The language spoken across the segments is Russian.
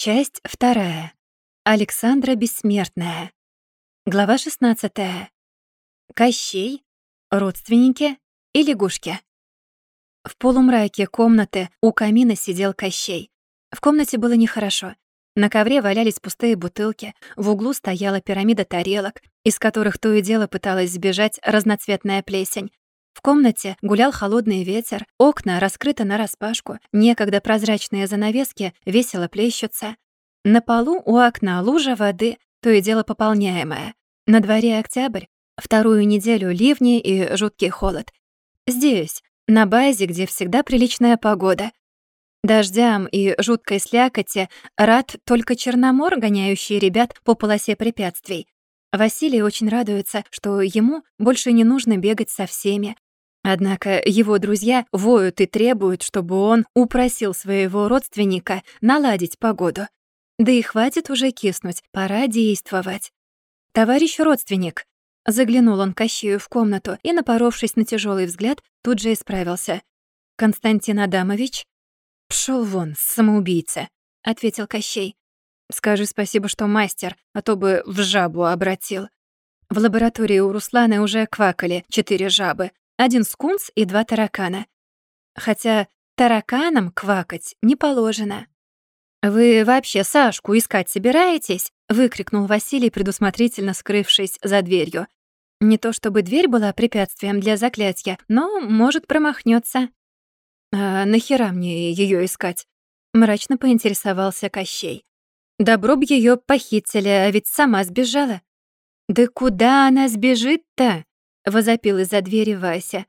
Часть вторая. Александра Бессмертная. Глава 16. Кощей, родственники и лягушки. В полумраке комнаты у камина сидел Кощей. В комнате было нехорошо. На ковре валялись пустые бутылки, в углу стояла пирамида тарелок, из которых то и дело пыталась сбежать разноцветная плесень. В комнате гулял холодный ветер, окна раскрыты нараспашку, некогда прозрачные занавески весело плещутся. На полу у окна лужа воды, то и дело пополняемая. На дворе октябрь, вторую неделю ливни и жуткий холод. Здесь, на базе, где всегда приличная погода. Дождям и жуткой слякоти рад только Черномор, гоняющий ребят по полосе препятствий. Василий очень радуется, что ему больше не нужно бегать со всеми, Однако его друзья воют и требуют, чтобы он упросил своего родственника наладить погоду. Да и хватит уже киснуть, пора действовать. «Товарищ родственник!» Заглянул он Кащею в комнату и, напоровшись на тяжелый взгляд, тут же исправился. «Константин Адамович?» «Пшёл вон, самоубийца», — ответил Кощей. «Скажи спасибо, что мастер, а то бы в жабу обратил». В лаборатории у Руслана уже квакали четыре жабы, один скунс и два таракана. Хотя тараканам квакать не положено. «Вы вообще Сашку искать собираетесь?» — выкрикнул Василий, предусмотрительно скрывшись за дверью. Не то чтобы дверь была препятствием для заклятия, но, может, промахнется. «А нахера мне ее искать?» — мрачно поинтересовался Кощей. «Добро б ее похитили, а ведь сама сбежала». «Да куда она сбежит-то?» Возопил из-за двери Вася.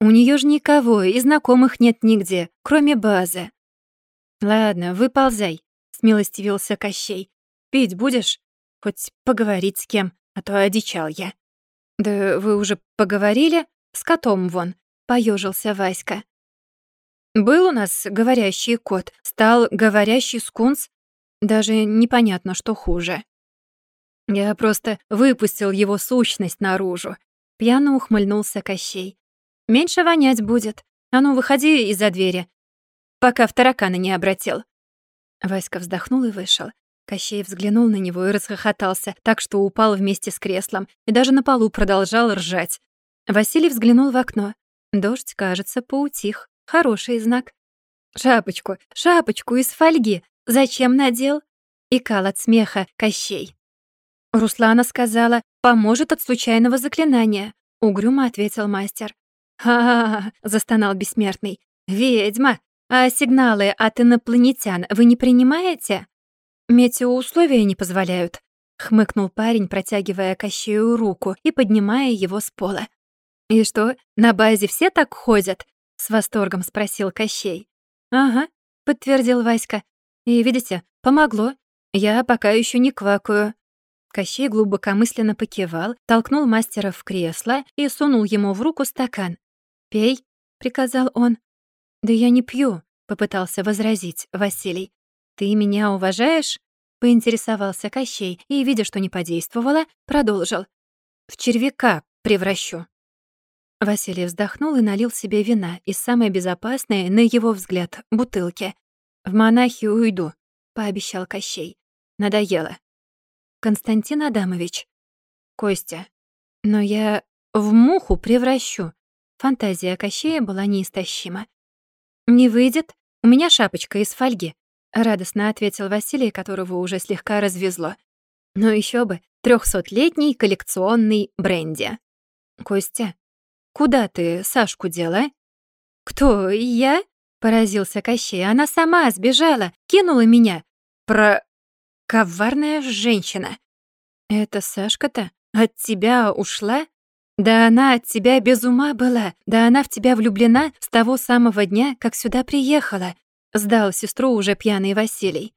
У нее ж никого и знакомых нет нигде, кроме базы. Ладно, выползай, смилостивился Кощей. Пить будешь? Хоть поговорить с кем, а то одичал я. Да вы уже поговорили? С котом вон, поежился Васька. Был у нас говорящий кот, стал говорящий скунс. Даже непонятно, что хуже. Я просто выпустил его сущность наружу, Пьяно ухмыльнулся Кощей. «Меньше вонять будет. А ну, выходи из-за двери, пока в таракана не обратил». Васька вздохнул и вышел. Кощей взглянул на него и расхохотался, так что упал вместе с креслом и даже на полу продолжал ржать. Василий взглянул в окно. Дождь, кажется, поутих. Хороший знак. «Шапочку, шапочку из фольги! Зачем надел?» Икал от смеха Кощей. Руслана сказала, поможет от случайного заклинания», — угрюмо ответил мастер. «Ха-ха-ха», — застонал бессмертный. «Ведьма! А сигналы от инопланетян вы не принимаете?» «Метеоусловия не позволяют», — хмыкнул парень, протягивая Кощею руку и поднимая его с пола. «И что, на базе все так ходят?» — с восторгом спросил Кощей. «Ага», — подтвердил Васька. «И видите, помогло. Я пока еще не квакаю». Кощей глубокомысленно покивал, толкнул мастера в кресло и сунул ему в руку стакан. «Пей», — приказал он. «Да я не пью», — попытался возразить Василий. «Ты меня уважаешь?» — поинтересовался Кощей и, видя, что не подействовало, продолжил. «В червяка превращу». Василий вздохнул и налил себе вина из самой безопасной, на его взгляд, бутылки. «В монахи уйду», — пообещал Кощей. «Надоело». Константин Адамович. Костя. Но я в муху превращу. Фантазия Кощея была неистощима. «Не выйдет? У меня шапочка из фольги», — радостно ответил Василий, которого уже слегка развезло. «Но еще бы, трехсотлетний коллекционный бренди». «Костя, куда ты Сашку дела?» «Кто, я?» — поразился Кощей. «Она сама сбежала, кинула меня. Про... Коварная женщина. Это Сашка-то от тебя ушла? Да она от тебя без ума была. Да она в тебя влюблена с того самого дня, как сюда приехала. Сдал сестру уже пьяный Василий.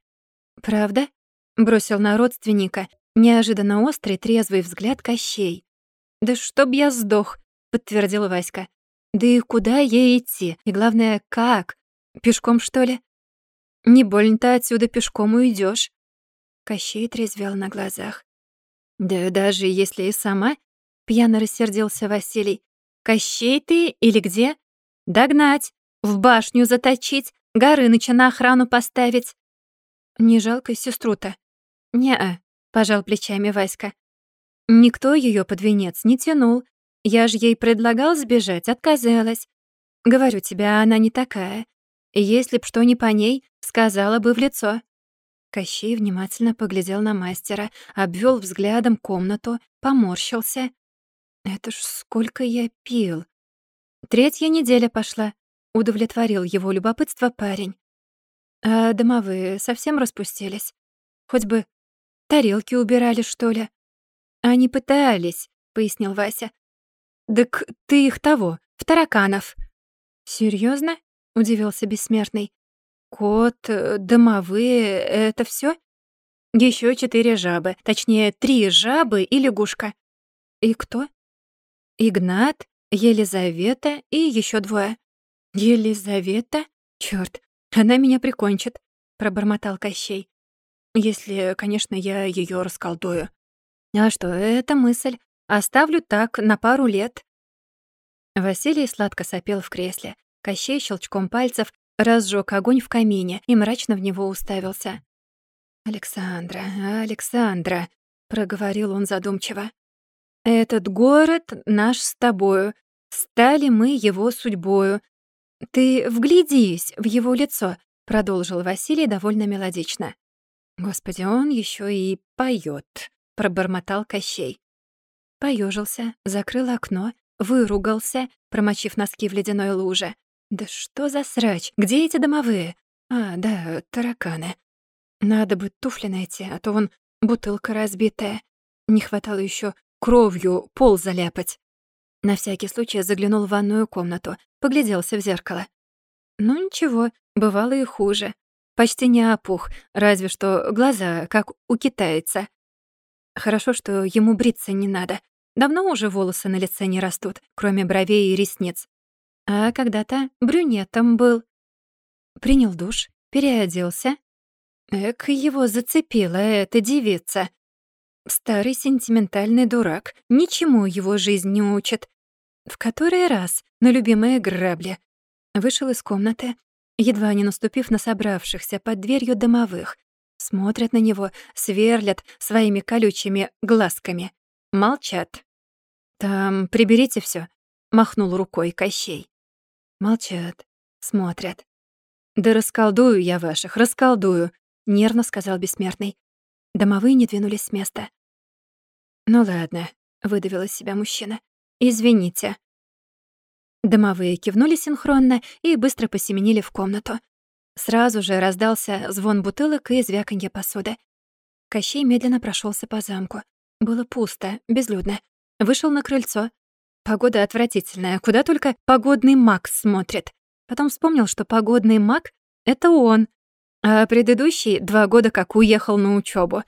Правда? Бросил на родственника неожиданно острый трезвый взгляд Кощей. Да чтоб я сдох, подтвердил Васька. Да и куда ей идти? И главное, как? Пешком, что ли? Не больно-то отсюда пешком уйдешь. Кощей трезвел на глазах. «Да даже если и сама...» — пьяно рассердился Василий. «Кощей ты или где? Догнать, в башню заточить, Горыныча на охрану поставить». Не жалко сестру-то? Не-а, пожал плечами Васька. Никто ее под венец не тянул. Я ж ей предлагал сбежать, отказалась. Говорю тебе, она не такая. Если б что не по ней, сказала бы в лицо. Кощей внимательно поглядел на мастера, обвел взглядом комнату, поморщился. «Это ж сколько я пил!» Третья неделя пошла. Удовлетворил его любопытство парень. «А домовые совсем распустились? Хоть бы тарелки убирали, что ли?» «Они пытались», — пояснил Вася. «Так ты их того, в тараканов». «Серьёзно?» — удивился бессмертный. Кот, э, домовые — это все? Еще четыре жабы, точнее, три жабы и лягушка. И кто? Игнат, Елизавета и еще двое. Елизавета? Черт, она меня прикончит, пробормотал Кощей. Если, конечно, я ее расколдую. А что, это мысль. Оставлю так на пару лет. Василий сладко сопел в кресле. Кощей щелчком пальцев разжег огонь в камине и мрачно в него уставился. «Александра, Александра», — проговорил он задумчиво, — «этот город наш с тобою, стали мы его судьбою. Ты вглядись в его лицо», — продолжил Василий довольно мелодично. «Господи, он еще и поет, пробормотал Кощей. Поежился, закрыл окно, выругался, промочив носки в ледяной луже, да что за срач? Где эти домовые? А, да, тараканы. Надо бы туфли найти, а то вон бутылка разбитая. Не хватало еще кровью пол заляпать. На всякий случай заглянул в ванную комнату, погляделся в зеркало. Ну ничего, бывало и хуже. Почти не опух, разве что глаза, как у китайца. Хорошо, что ему бриться не надо. Давно уже волосы на лице не растут, кроме бровей и ресниц а когда-то брюнетом был. Принял душ, переоделся. Эк, его зацепила эта девица. Старый сентиментальный дурак, ничему его жизнь не учит. В который раз на любимые грабли. Вышел из комнаты, едва не наступив на собравшихся под дверью домовых. Смотрят на него, сверлят своими колючими глазками. Молчат. «Там приберите все, махнул рукой Кощей. Молчат, смотрят. «Да расколдую я ваших, расколдую», — нервно сказал бессмертный. Домовые не двинулись с места. «Ну ладно», — выдавил из себя мужчина. «Извините». Домовые кивнули синхронно и быстро посеменили в комнату. Сразу же раздался звон бутылок и звяканье посуды. Кощей медленно прошелся по замку. Было пусто, безлюдно. Вышел на крыльцо, Погода отвратительная, куда только погодный маг смотрит. Потом вспомнил, что погодный маг — это он, а предыдущий два года как уехал на учебу.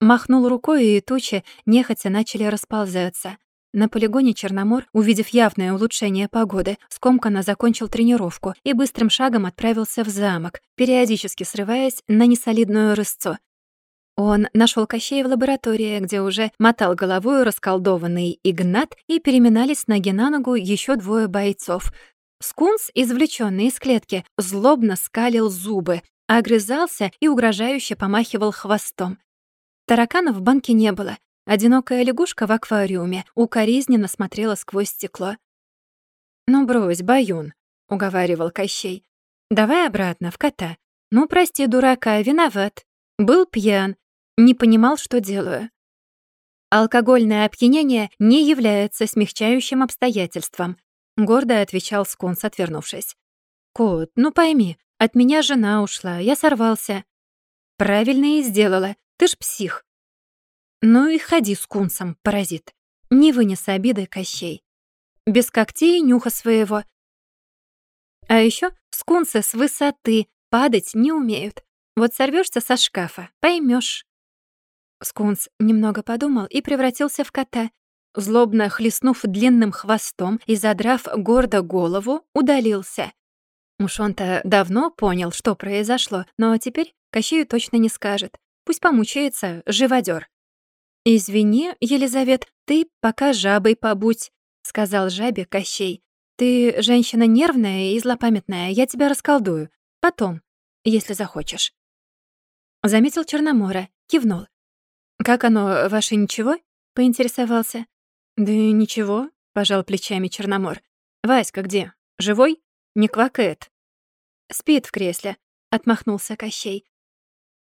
Махнул рукой, и тучи нехотя начали расползаться. На полигоне Черномор, увидев явное улучшение погоды, скомканно закончил тренировку и быстрым шагом отправился в замок, периодически срываясь на несолидную рысцу. Он нашел Кощея в лаборатории, где уже мотал головой расколдованный Игнат и переминались с ноги на ногу еще двое бойцов. Скунс, извлеченный из клетки, злобно скалил зубы, огрызался и угрожающе помахивал хвостом. Тараканов в банке не было. Одинокая лягушка в аквариуме укоризненно смотрела сквозь стекло. «Ну брось, Баюн», — уговаривал Кощей. «Давай обратно, в кота. Ну, прости, дурака, виноват. Был пьян, не понимал, что делаю. Алкогольное опьянение не является смягчающим обстоятельством, гордо отвечал Скунс, отвернувшись. Кот, ну пойми, от меня жена ушла, я сорвался. Правильно и сделала, ты ж псих. Ну и ходи с кунсом, паразит. Не вынес обиды Кощей. Без когтей нюха своего. А еще скунсы с высоты падать не умеют. Вот сорвешься со шкафа, поймешь. Скунс немного подумал и превратился в кота. Злобно хлестнув длинным хвостом и задрав гордо голову, удалился. Уж он-то давно понял, что произошло, но теперь Кощею точно не скажет. Пусть помучается живодёр. «Извини, Елизавет, ты пока жабой побудь», — сказал жабе Кощей. «Ты женщина нервная и злопамятная, я тебя расколдую. Потом, если захочешь». Заметил Черномора, кивнул. «Как оно, ваше ничего?» — поинтересовался. «Да ничего», — пожал плечами Черномор. «Васька где? Живой? Не квакает?» «Спит в кресле», — отмахнулся Кощей.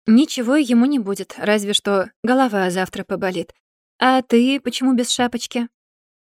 «Ничего ему не будет, разве что голова завтра поболит. А ты почему без шапочки?»